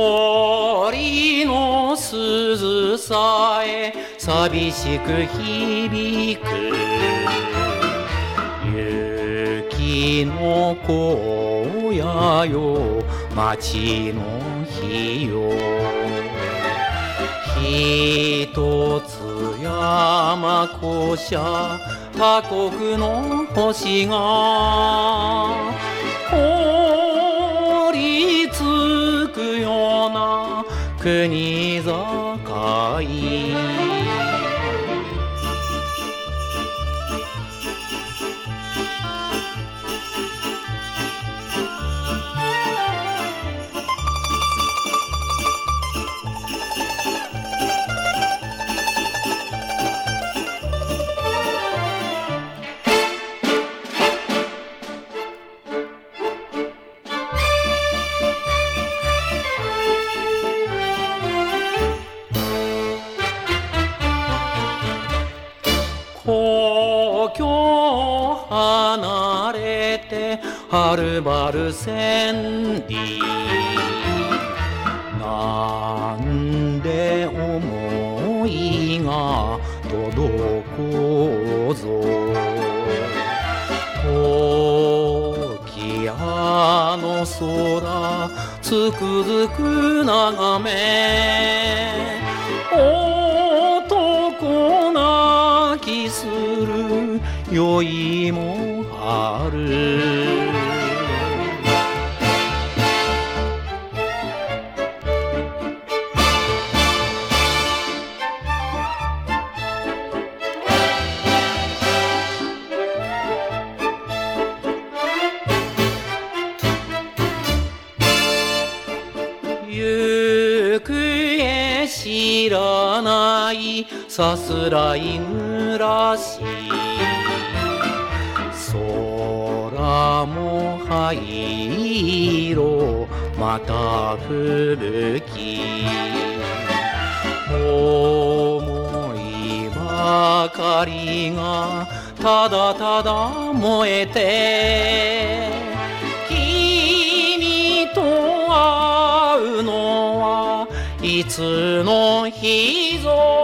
森の鈴さえ寂しく響く雪の荒野よ街の日よ。ひとつ山古車他国の星が国境故郷離れてはるばる千里。なんで思いが届こうぞ。時あの空つくづく眺め。る酔いもある。知らないさすらい暮らし空も灰色また吹雪。思いばかりがただただ燃えて君と会うのはいつの日ぞ。